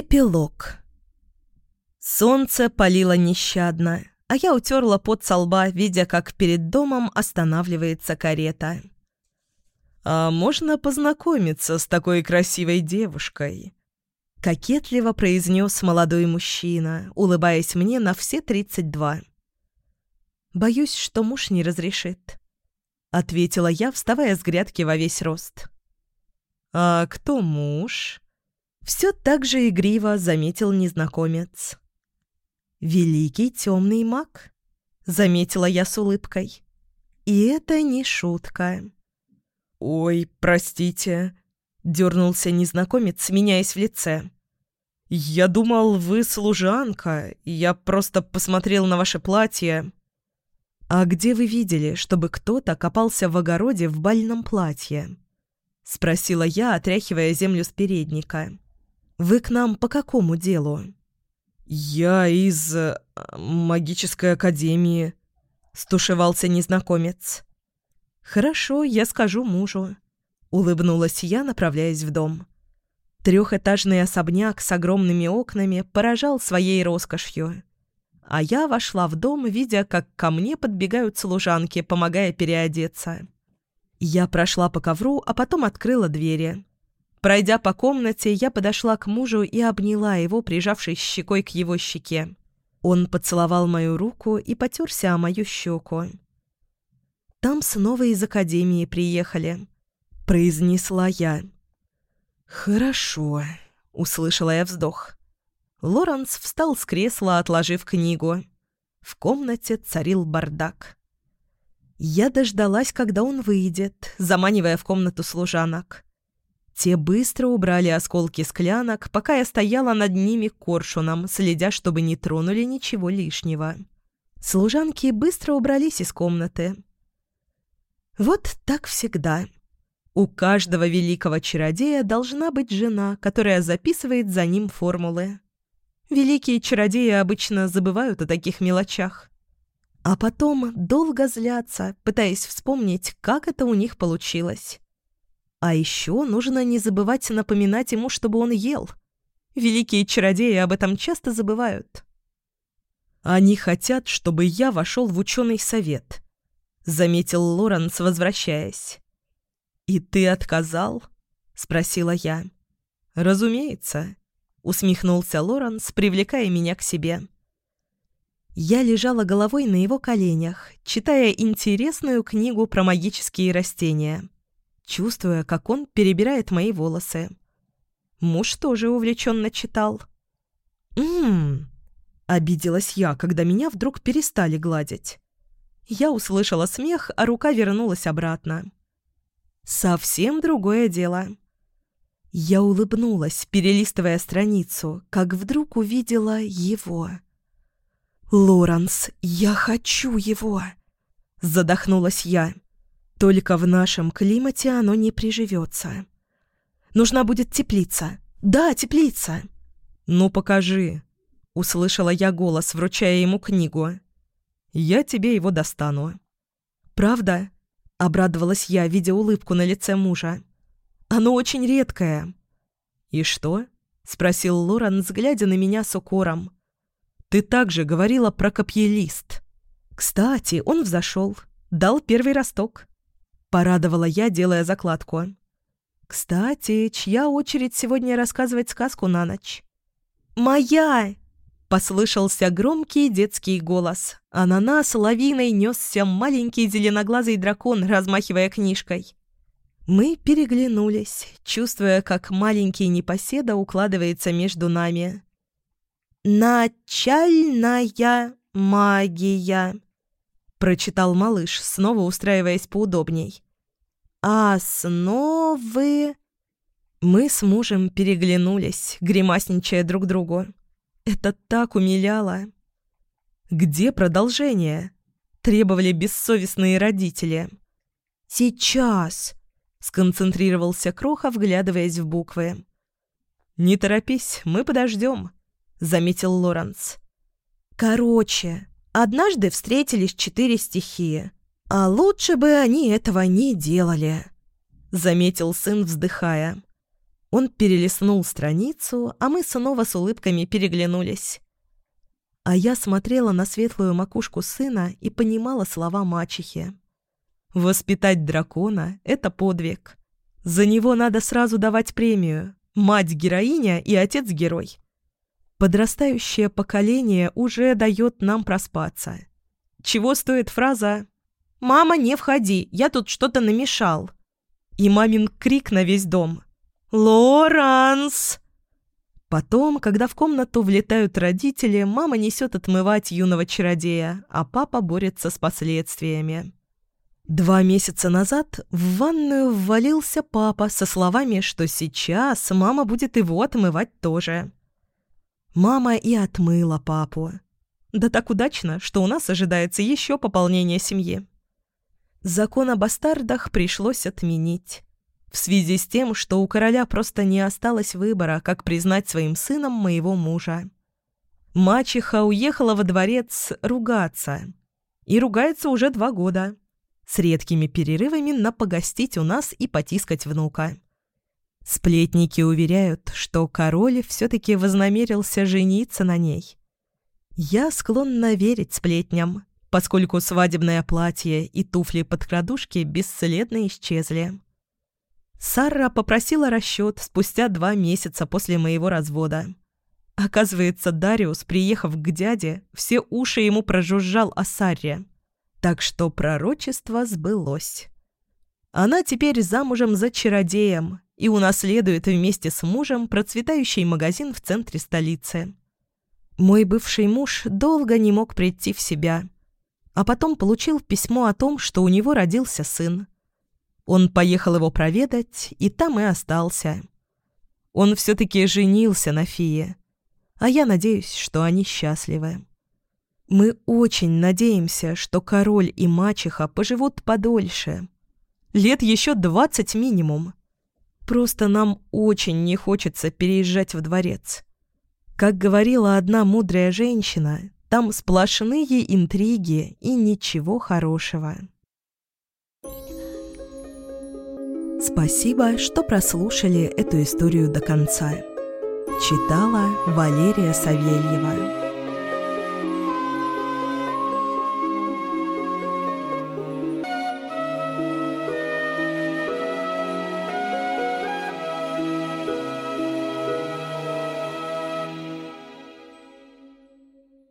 Эпилог. Солнце палило нещадно, а я утерла пот со лба, видя, как перед домом останавливается карета. «А можно познакомиться с такой красивой девушкой?» Кокетливо произнес молодой мужчина, улыбаясь мне на все тридцать два. «Боюсь, что муж не разрешит», — ответила я, вставая с грядки во весь рост. «А кто муж?» Все так же игриво заметил незнакомец. «Великий темный маг», — заметила я с улыбкой. «И это не шутка». «Ой, простите», — дернулся незнакомец, меняясь в лице. «Я думал, вы служанка. Я просто посмотрел на ваше платье». «А где вы видели, чтобы кто-то копался в огороде в бальном платье?» — спросила я, отряхивая землю с передника. «Вы к нам по какому делу?» «Я из... Э, магической академии», — стушевался незнакомец. «Хорошо, я скажу мужу», — улыбнулась я, направляясь в дом. Трехэтажный особняк с огромными окнами поражал своей роскошью. А я вошла в дом, видя, как ко мне подбегают служанки, помогая переодеться. Я прошла по ковру, а потом открыла двери. Пройдя по комнате, я подошла к мужу и обняла его, прижавшись щекой к его щеке. Он поцеловал мою руку и потерся о мою щеку. «Там снова из академии приехали», — произнесла я. «Хорошо», — услышала я вздох. Лоренс встал с кресла, отложив книгу. В комнате царил бардак. Я дождалась, когда он выйдет, заманивая в комнату служанок. Те быстро убрали осколки склянок, пока я стояла над ними коршуном, следя, чтобы не тронули ничего лишнего. Служанки быстро убрались из комнаты. Вот так всегда. У каждого великого чародея должна быть жена, которая записывает за ним формулы. Великие чародеи обычно забывают о таких мелочах. А потом долго злятся, пытаясь вспомнить, как это у них получилось. А еще нужно не забывать напоминать ему, чтобы он ел. Великие чародеи об этом часто забывают. «Они хотят, чтобы я вошел в ученый совет», — заметил Лоренс, возвращаясь. «И ты отказал?» — спросила я. «Разумеется», — усмехнулся Лоренс, привлекая меня к себе. Я лежала головой на его коленях, читая интересную книгу про магические растения чувствуя, как он перебирает мои волосы. Муж тоже увлеченно читал. «М-м-м», обиделась я, когда меня вдруг перестали гладить. Я услышала смех, а рука вернулась обратно. «Совсем другое дело». Я улыбнулась, перелистывая страницу, как вдруг увидела его. «Лоренс, я хочу его!» Задохнулась я. Только в нашем климате оно не приживется. Нужна будет теплица. Да, теплица. Ну, покажи. Услышала я голос, вручая ему книгу. Я тебе его достану. Правда? Обрадовалась я, видя улыбку на лице мужа. Оно очень редкое. И что? Спросил Лорен, глядя на меня с укором. Ты также говорила про копьелист. Кстати, он взошел. Дал первый росток. Порадовала я, делая закладку. «Кстати, чья очередь сегодня рассказывать сказку на ночь?» «Моя!» — послышался громкий детский голос, а на нас лавиной несся маленький зеленоглазый дракон, размахивая книжкой. Мы переглянулись, чувствуя, как маленький непоседа укладывается между нами. «Начальная магия», прочитал малыш, снова устраиваясь поудобней. «Основы...» Мы с мужем переглянулись, гримасничая друг другу. Это так умиляло. «Где продолжение?» — требовали бессовестные родители. «Сейчас!» — сконцентрировался Кроха, вглядываясь в буквы. «Не торопись, мы подождем», — заметил Лоренс. «Короче, Однажды встретились четыре стихии. А лучше бы они этого не делали, заметил сын, вздыхая. Он перелистнул страницу, а мы снова с улыбками переглянулись. А я смотрела на светлую макушку сына и понимала слова мачехи. «Воспитать дракона — это подвиг. За него надо сразу давать премию. Мать-героиня и отец-герой. Подрастающее поколение уже дает нам проспаться. Чего стоит фраза «Мама, не входи, я тут что-то намешал». И мамин крик на весь дом «Лоранс!» Потом, когда в комнату влетают родители, мама несет отмывать юного чародея, а папа борется с последствиями. Два месяца назад в ванную ввалился папа со словами, что сейчас мама будет его отмывать тоже. Мама и отмыла папу. Да так удачно, что у нас ожидается еще пополнение семьи. Закон о бастардах пришлось отменить. В связи с тем, что у короля просто не осталось выбора, как признать своим сыном моего мужа. Мачеха уехала во дворец ругаться. И ругается уже два года. С редкими перерывами на погостить у нас и потискать внука. Сплетники уверяют, что король все-таки вознамерился жениться на ней. Я склонна верить сплетням, поскольку свадебное платье и туфли под крадушки бесследно исчезли. Сара попросила расчет спустя два месяца после моего развода. Оказывается, Дариус, приехав к дяде, все уши ему прожужжал о Сарре. Так что пророчество сбылось. Она теперь замужем за чародеем и унаследует вместе с мужем процветающий магазин в центре столицы. Мой бывший муж долго не мог прийти в себя, а потом получил письмо о том, что у него родился сын. Он поехал его проведать, и там и остался. Он все-таки женился на Фие, а я надеюсь, что они счастливы. Мы очень надеемся, что король и мачеха поживут подольше. Лет еще двадцать минимум. Просто нам очень не хочется переезжать в дворец. Как говорила одна мудрая женщина, там сплошные интриги и ничего хорошего. Спасибо, что прослушали эту историю до конца. Читала Валерия Савельева.